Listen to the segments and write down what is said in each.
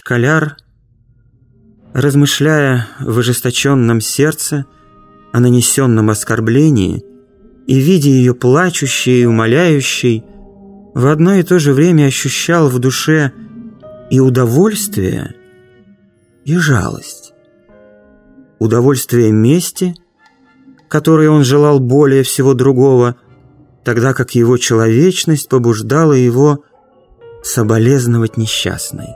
Школяр, размышляя в ожесточенном сердце о нанесенном оскорблении и видя ее плачущей и умоляющей, в одно и то же время ощущал в душе и удовольствие, и жалость. Удовольствие мести, которое он желал более всего другого, тогда как его человечность побуждала его соболезновать несчастной.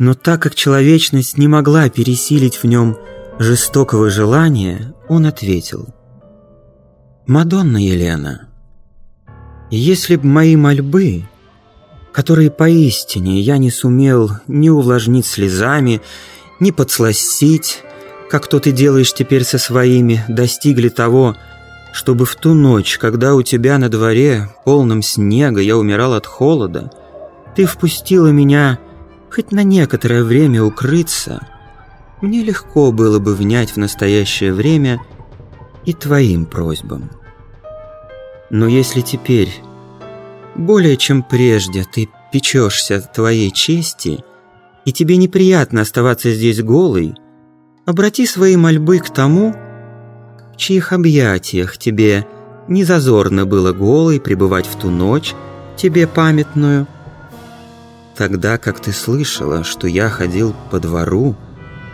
Но так как человечность не могла пересилить в нем жестокого желания, он ответил. «Мадонна Елена, если б мои мольбы, которые поистине я не сумел ни увлажнить слезами, ни подсластить, как то ты делаешь теперь со своими, достигли того, чтобы в ту ночь, когда у тебя на дворе, полном снега, я умирал от холода, ты впустила меня хоть на некоторое время укрыться, мне легко было бы внять в настоящее время и твоим просьбам. Но если теперь, более чем прежде, ты печешься твоей чести, и тебе неприятно оставаться здесь голой, обрати свои мольбы к тому, в чьих объятиях тебе не зазорно было голой пребывать в ту ночь, тебе памятную, тогда как ты слышала, что я ходил по двору,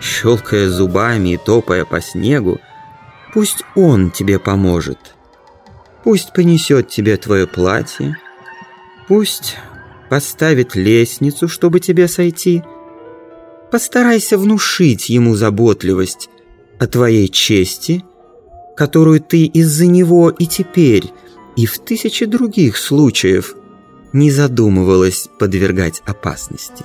щелкая зубами и топая по снегу, пусть он тебе поможет. Пусть понесет тебе твое платье, пусть поставит лестницу, чтобы тебе сойти. Постарайся внушить ему заботливость о твоей чести, которую ты из-за него и теперь, и в тысячи других случаев не задумывалась подвергать опасности.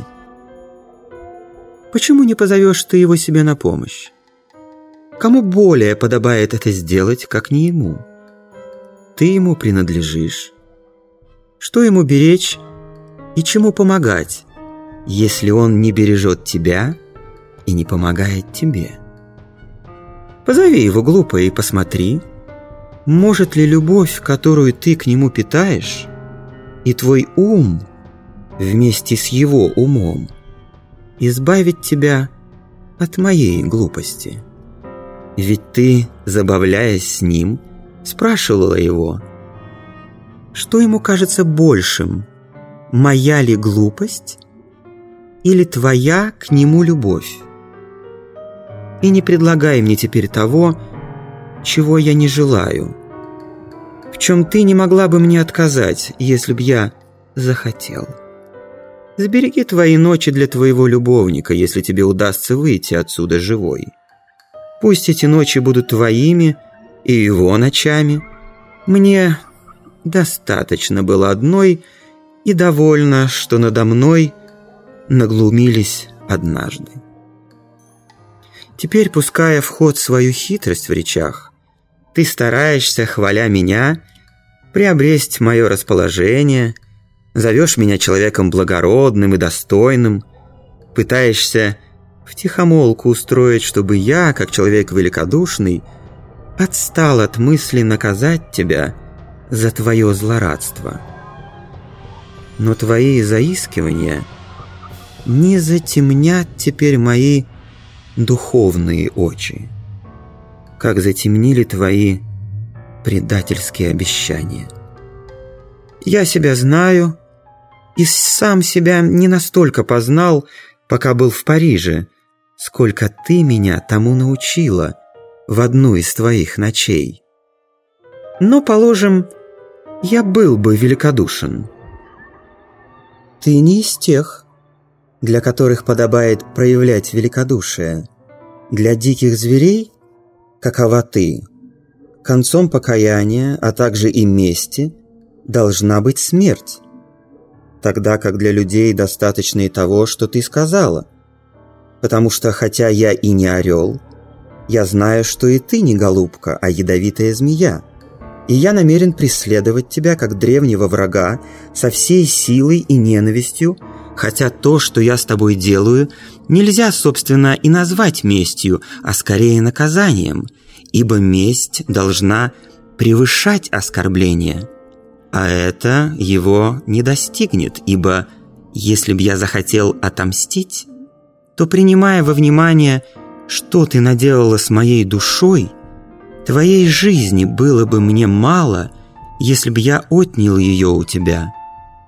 Почему не позовешь ты его себе на помощь? Кому более подобает это сделать, как не ему? Ты ему принадлежишь. Что ему беречь и чему помогать, если он не бережет тебя и не помогает тебе? Позови его глупо и посмотри, может ли любовь, которую ты к нему питаешь, и твой ум вместе с его умом – избавить тебя от моей глупости. Ведь ты, забавляясь с ним, спрашивала его, что ему кажется большим, моя ли глупость или твоя к нему любовь? И не предлагай мне теперь того, чего я не желаю, в чем ты не могла бы мне отказать, если б я захотел». Сбереги твои ночи для твоего любовника, если тебе удастся выйти отсюда живой. Пусть эти ночи будут твоими и его ночами. Мне достаточно было одной и довольно, что надо мной наглумились однажды. Теперь, пуская в ход свою хитрость в речах, ты стараешься, хваля меня, приобрести мое расположение – Зовешь меня человеком благородным и достойным, пытаешься втихомолку устроить, чтобы я, как человек великодушный, отстал от мысли наказать тебя за твое злорадство. Но твои заискивания не затемнят теперь мои духовные очи, как затемнили твои предательские обещания. Я себя знаю и сам себя не настолько познал, пока был в Париже, сколько ты меня тому научила в одну из твоих ночей. Но, положим, я был бы великодушен. Ты не из тех, для которых подобает проявлять великодушие. Для диких зверей, какова ты, концом покаяния, а также и мести, должна быть смерть тогда как для людей достаточно и того, что ты сказала. Потому что, хотя я и не орел, я знаю, что и ты не голубка, а ядовитая змея. И я намерен преследовать тебя, как древнего врага, со всей силой и ненавистью, хотя то, что я с тобой делаю, нельзя, собственно, и назвать местью, а скорее наказанием, ибо месть должна превышать оскорбление» а это его не достигнет, ибо Если б я захотел отомстить, то, принимая во внимание, что ты наделала с моей душой, твоей жизни было бы мне мало, если бы я отнял ее у тебя,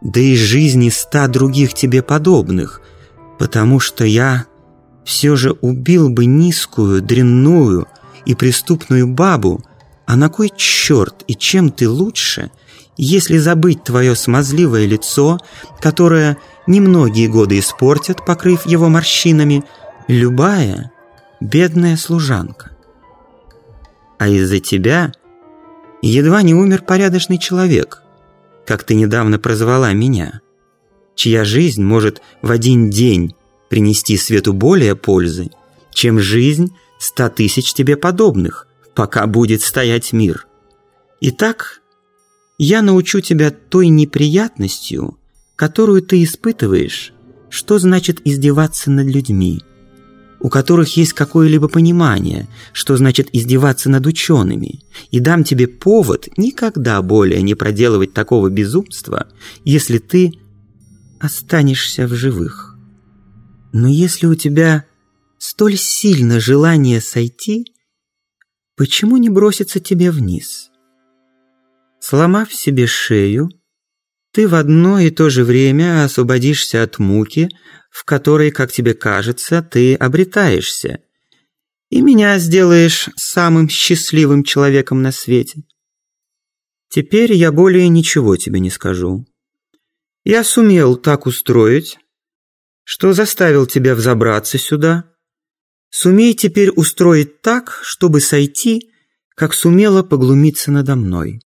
да и жизни ста других тебе подобных, потому что я все же убил бы низкую, дрянную и преступную бабу, а на кой черт и чем ты лучше, если забыть твое смазливое лицо, которое немногие годы испортят, покрыв его морщинами, любая бедная служанка. А из-за тебя едва не умер порядочный человек, как ты недавно прозвала меня, чья жизнь может в один день принести свету более пользы, чем жизнь ста тысяч тебе подобных, пока будет стоять мир. Итак, я научу тебя той неприятностью, которую ты испытываешь, что значит издеваться над людьми, у которых есть какое-либо понимание, что значит издеваться над учеными, и дам тебе повод никогда более не проделывать такого безумства, если ты останешься в живых. Но если у тебя столь сильно желание сойти, почему не броситься тебе вниз? Сломав себе шею, ты в одно и то же время освободишься от муки, в которой, как тебе кажется, ты обретаешься, и меня сделаешь самым счастливым человеком на свете. Теперь я более ничего тебе не скажу. Я сумел так устроить, что заставил тебя взобраться сюда. Сумей теперь устроить так, чтобы сойти, как сумела поглумиться надо мной.